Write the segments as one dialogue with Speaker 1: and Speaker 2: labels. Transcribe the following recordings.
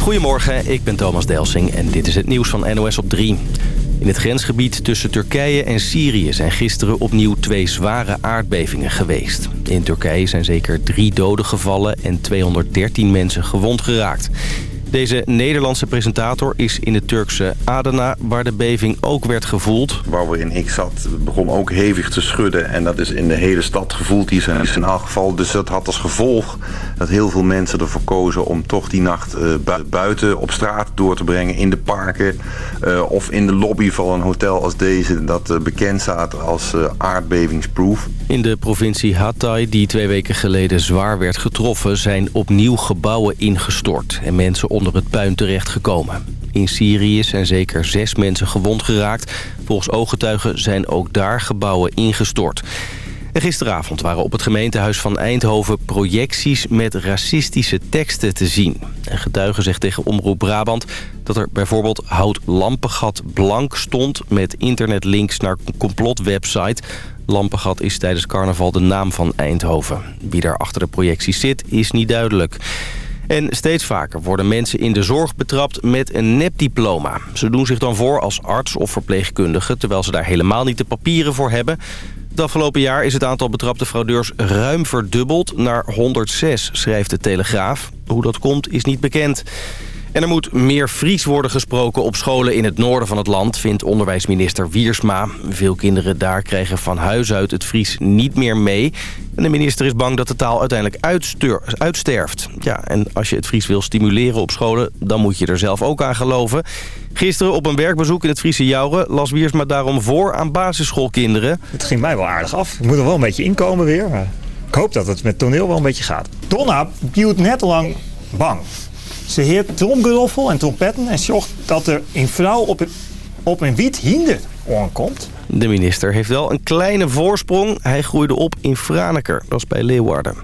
Speaker 1: Goedemorgen, ik ben Thomas Delsing en dit is het nieuws van NOS op 3. In het grensgebied tussen Turkije en Syrië zijn gisteren opnieuw twee zware aardbevingen geweest. In Turkije zijn zeker drie doden gevallen en 213 mensen gewond geraakt. Deze Nederlandse presentator is in het Turkse Adana, waar de beving ook werd gevoeld.
Speaker 2: Waarin ik zat begon ook hevig te schudden en dat is in de hele stad gevoeld. Die zijn in elk geval. Dus dat had als gevolg dat heel veel mensen ervoor kozen om toch die nacht uh, buiten op straat door te brengen. In de parken uh, of in de lobby van een hotel als deze dat uh, bekend staat als aardbevingsproof.
Speaker 1: In de provincie Hatay, die twee weken geleden zwaar werd getroffen, zijn opnieuw gebouwen ingestort en mensen onder het puin terechtgekomen. In Syrië zijn zeker zes mensen gewond geraakt. Volgens ooggetuigen zijn ook daar gebouwen ingestort. En gisteravond waren op het gemeentehuis van Eindhoven projecties met racistische teksten te zien. Een getuige zegt tegen Omroep Brabant dat er bijvoorbeeld Hout Lampengat blank stond... met internetlinks naar een complotwebsite. Lampengat is tijdens carnaval de naam van Eindhoven. Wie daar achter de projecties zit, is niet duidelijk. En steeds vaker worden mensen in de zorg betrapt met een nepdiploma. Ze doen zich dan voor als arts of verpleegkundige... terwijl ze daar helemaal niet de papieren voor hebben. Het afgelopen jaar is het aantal betrapte fraudeurs ruim verdubbeld naar 106, schrijft de Telegraaf. Hoe dat komt is niet bekend. En er moet meer Fries worden gesproken op scholen in het noorden van het land, vindt onderwijsminister Wiersma. Veel kinderen daar krijgen van huis uit het Fries niet meer mee. En de minister is bang dat de taal uiteindelijk uitsterft. Ja, en als je het Fries wil stimuleren op scholen, dan moet je er zelf ook aan geloven. Gisteren op een werkbezoek in het Friese Jouren las Wiersma daarom voor aan basisschoolkinderen.
Speaker 3: Het ging mij wel aardig af. Ik moet er wel een beetje inkomen weer. Ik hoop dat het met toneel wel een beetje gaat. Donna duwt net lang bang. Ze heert tromgeroffel en trompetten en zorgt dat er een vrouw op, op een wit hinder aankomt.
Speaker 1: De minister heeft wel een kleine voorsprong. Hij groeide op in Franeker, dat is bij Leeuwarden.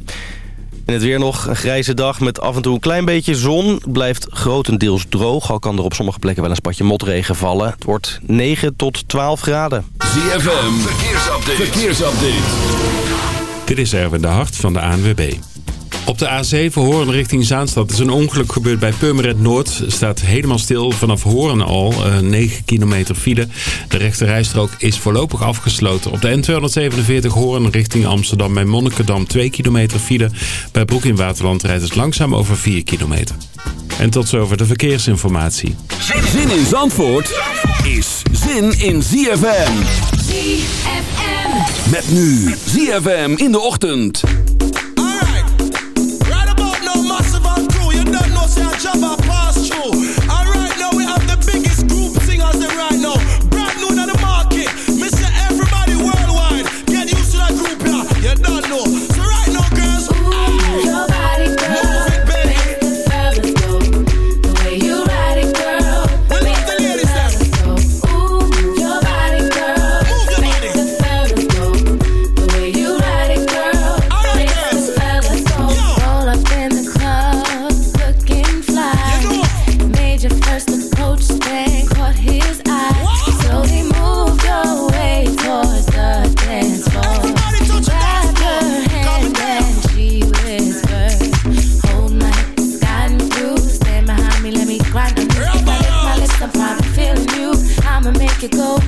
Speaker 1: En het weer nog een grijze dag met af en toe een klein beetje zon. Blijft grotendeels droog, al kan er op sommige plekken wel een spatje motregen vallen. Het wordt 9 tot 12 graden.
Speaker 4: ZFM, verkeersupdate. verkeersupdate.
Speaker 5: Dit is Erwin de Hart van de ANWB. Op de A7 Hoorn richting Zaanstad is een ongeluk gebeurd bij Purmerend Noord. Staat helemaal stil vanaf Hoorn al, 9 kilometer file. De rechterrijstrook is voorlopig afgesloten. Op de N247 Hoorn richting Amsterdam bij Monnikendam 2 kilometer file. Bij Broek in Waterland rijdt het langzaam over 4 kilometer. En tot zover de verkeersinformatie.
Speaker 4: Zin in Zandvoort is zin in ZFM.
Speaker 6: ZFM.
Speaker 4: Met nu ZFM in de ochtend.
Speaker 7: Jabba pass through. And right now we have the biggest group singers in right now.
Speaker 6: go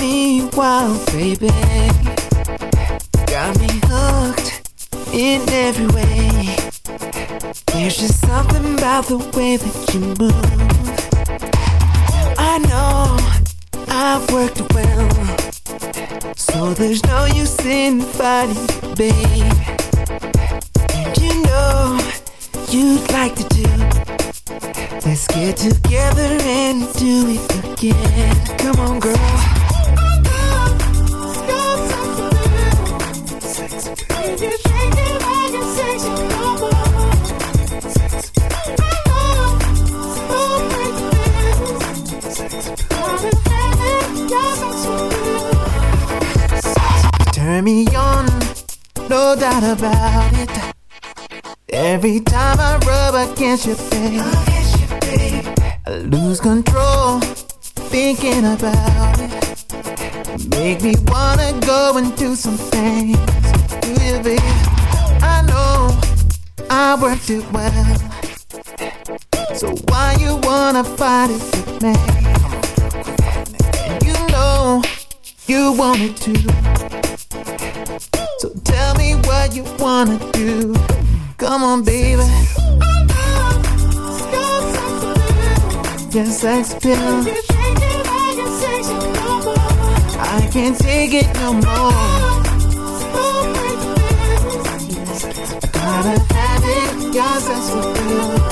Speaker 8: me
Speaker 9: wild, baby. Got me hooked in every way. There's just something about the way that you move. I know I've worked well. So there's no use in fighting, babe. And you know you'd like to do. Let's get together and do it again. Come on, girl. Turn me on, no doubt about it. Every time I rub against your face, I lose control, thinking about it. Make me wanna go and do some you, baby? I know I worked it well. So why you wanna fight it with me? You know you want it too. So tell me what you wanna do. Come on, baby. Your sex appeal. I can't take it no more.
Speaker 10: casas do.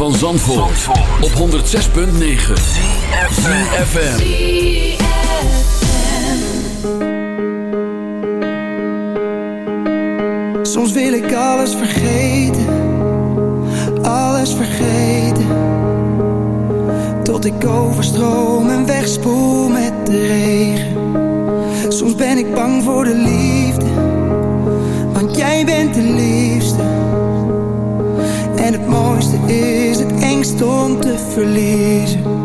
Speaker 4: van Zandvoort, op 106.9 CFFM
Speaker 11: Soms wil ik alles vergeten, alles vergeten. Tot ik overstroom en wegspoel met de regen. Soms ben ik bang voor de liefde, want jij bent de liefste. En het mooiste is om te verliezen.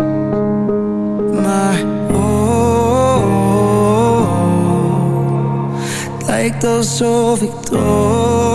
Speaker 11: Maar oh, oh, oh, het lijkt alsof ik droom.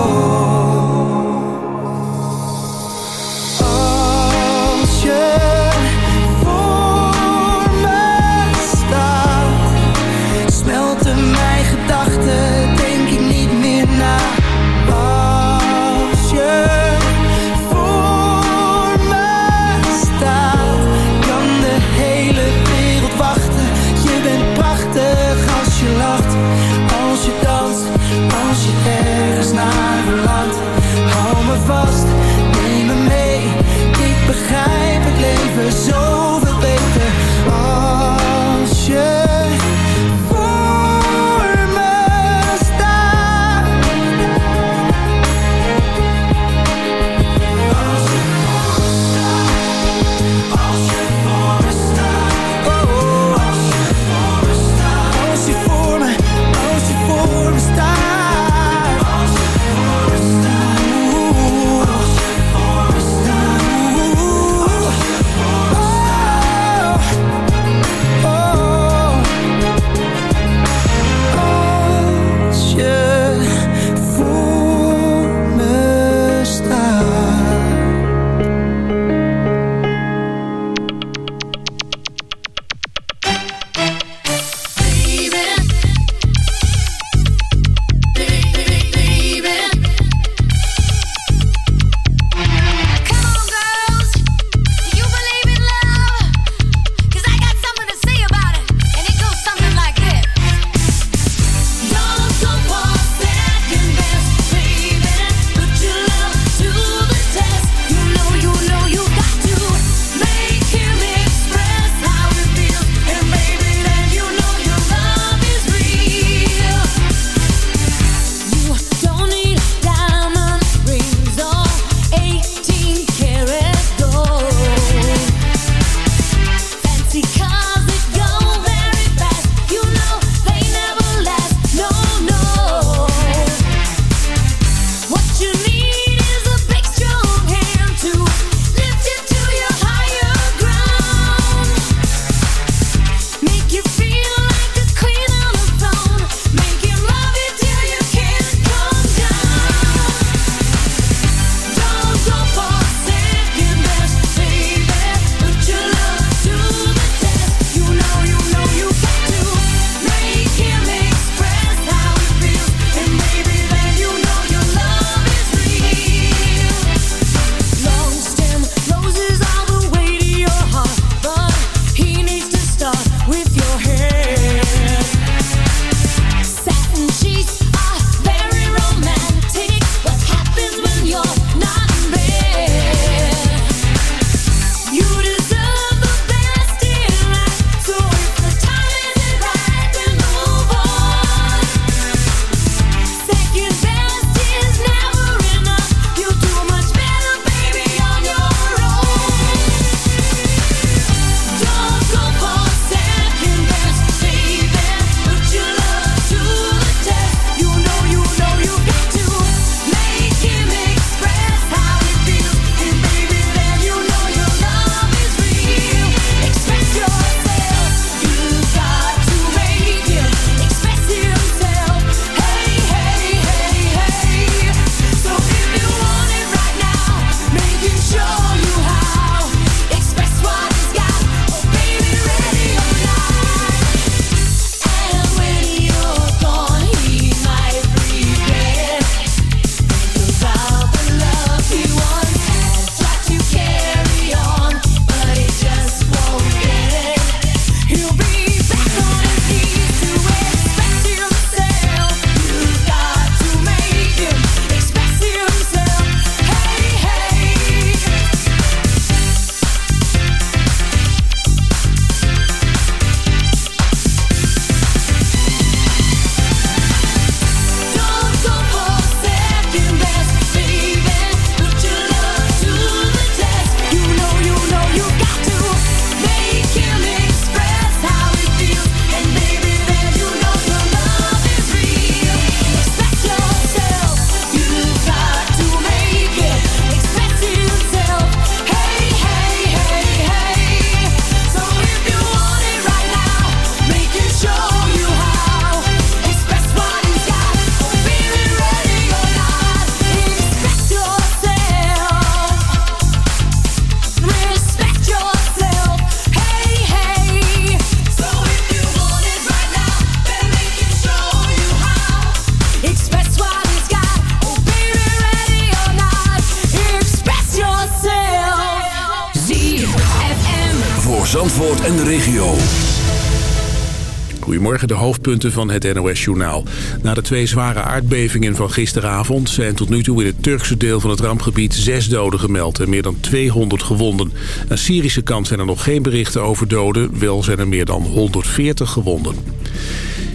Speaker 11: De
Speaker 12: hoofdpunten van het NOS-journaal. Na de twee zware aardbevingen van gisteravond... zijn tot nu toe in het Turkse deel van het rampgebied zes doden gemeld... en meer dan 200 gewonden. Aan Syrische kant zijn er nog geen berichten over doden. Wel zijn er meer dan 140 gewonden.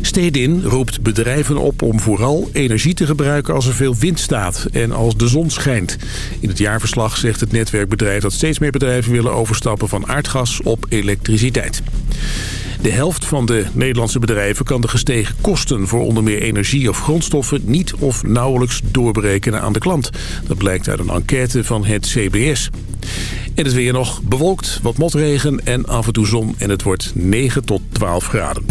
Speaker 12: Stedin roept bedrijven op om vooral energie te gebruiken als er veel wind staat en als de zon schijnt. In het jaarverslag zegt het netwerkbedrijf dat steeds meer bedrijven willen overstappen van aardgas op elektriciteit. De helft van de Nederlandse bedrijven kan de gestegen kosten voor onder meer energie of grondstoffen niet of nauwelijks doorberekenen aan de klant. Dat blijkt uit een enquête van het CBS. En het weer nog bewolkt, wat motregen en af en toe zon en het wordt 9 tot 12 graden.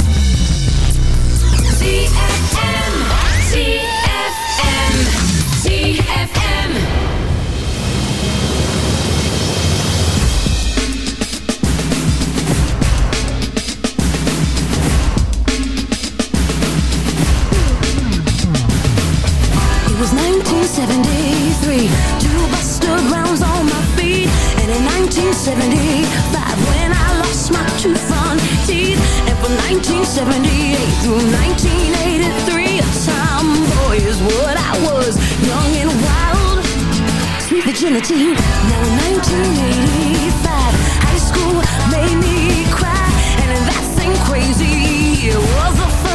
Speaker 6: 1975 when I lost my two front teeth. And from 1978 through 1983 A tomboy is what I was, young and wild. Sweet virginity. Now in 1985 High school made me cry. And that same crazy year was the first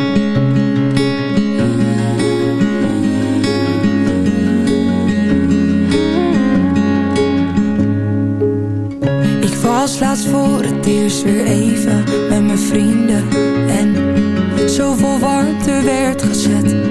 Speaker 13: voor het eerst weer even met mijn vrienden. En zoveel warmte werd gezet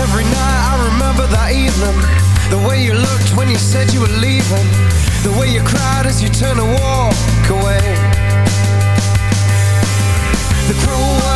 Speaker 11: Every night I remember that evening. The way you looked when you said you were leaving. The way you cried as you turned to walk away. The cruel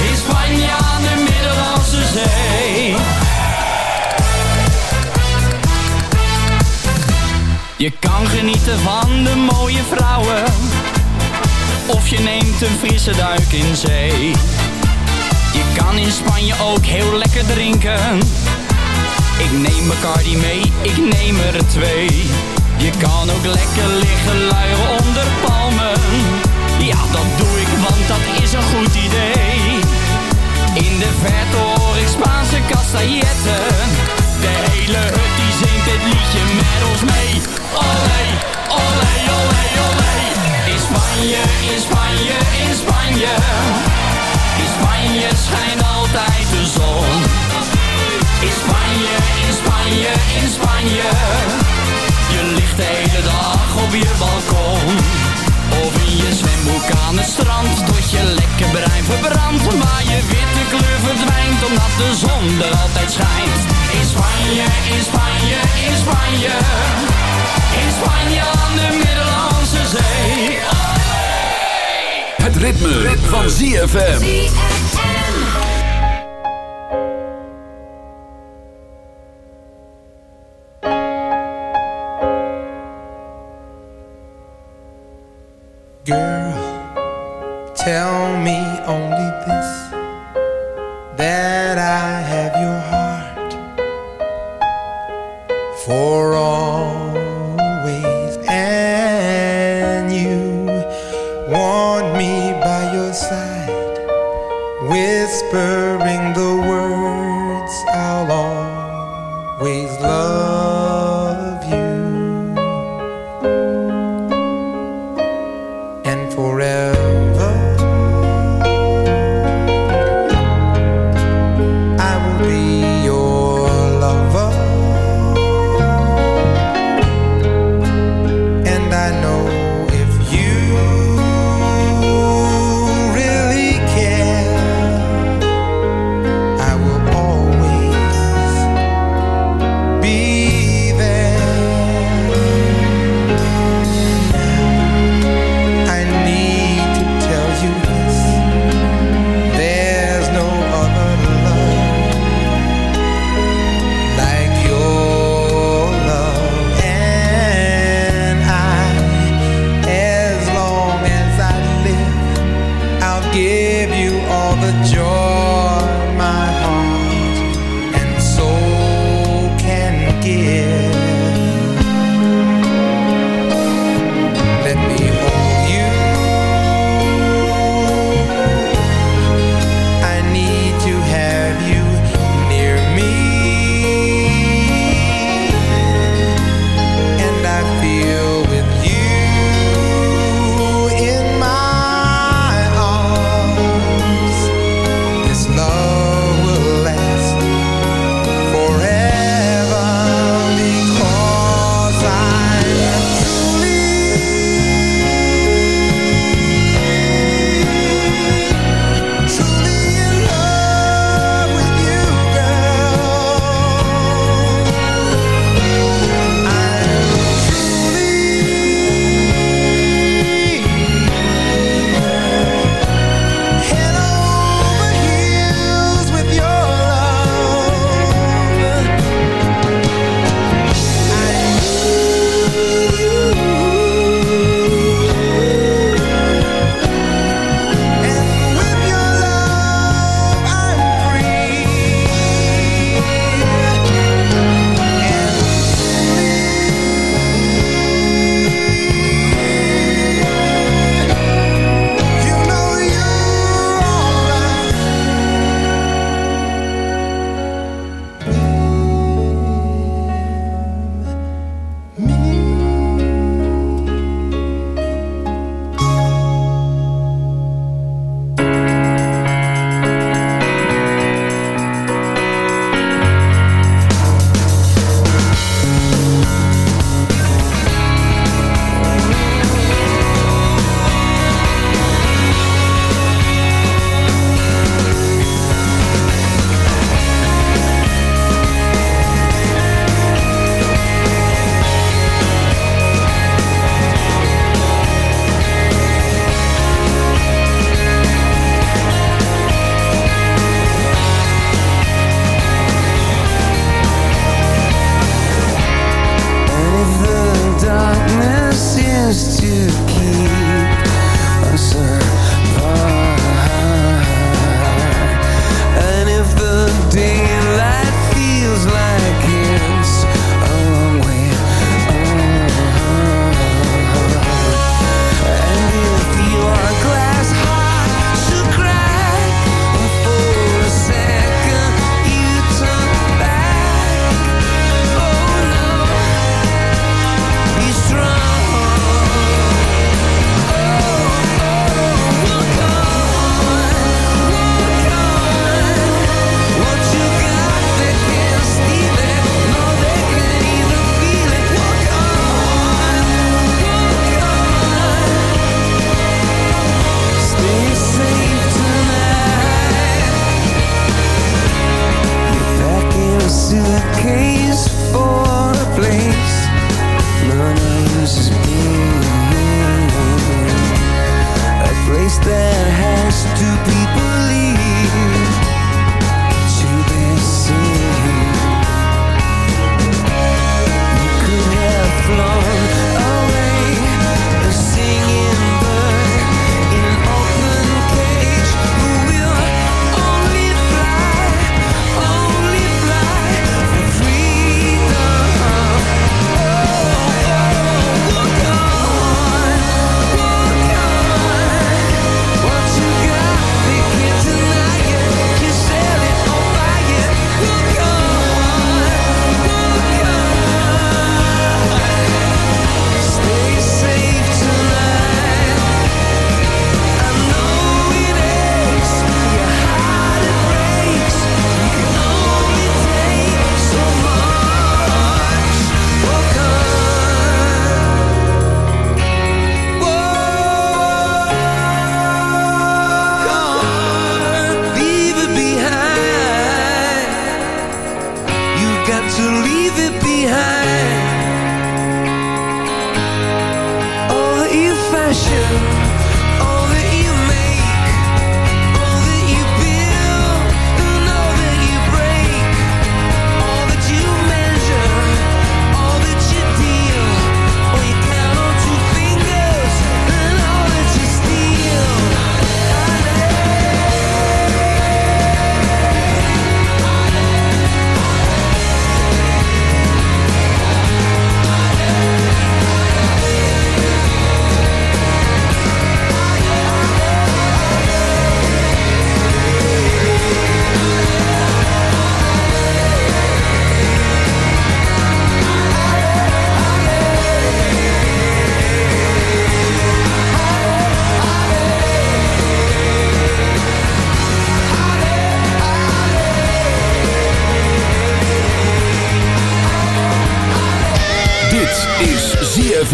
Speaker 14: In Spanje aan de Middellandse Zee Je kan genieten van de mooie vrouwen. Of je neemt een frisse duik in zee. Je kan in Spanje ook heel lekker drinken. Ik neem Bacardi mee, ik neem er twee. Je kan ook lekker liggen luieren onder palmen. Ja, dat doe ik, want dat is een goed idee. In de verte hoor ik Spaanse castailletten. De hele hut die zingt dit liedje met ons mee. Olé, olé, olé, olé. In Spanje, in Spanje, in Spanje. In Spanje schijnt altijd de zon. In Spanje, in Spanje, in Spanje. Je ligt de hele dag op je balkon. Of in je zwembroek aan het strand Tot je lekker brein verbrandt witte kleur verdwijnt Omdat de zon er altijd schijnt. In Spanje, in Spanje, in Spanje. In Spanje aan de Middellandse Zee.
Speaker 4: Het ritme, van ZFM.
Speaker 15: Girl, tell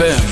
Speaker 6: ZFM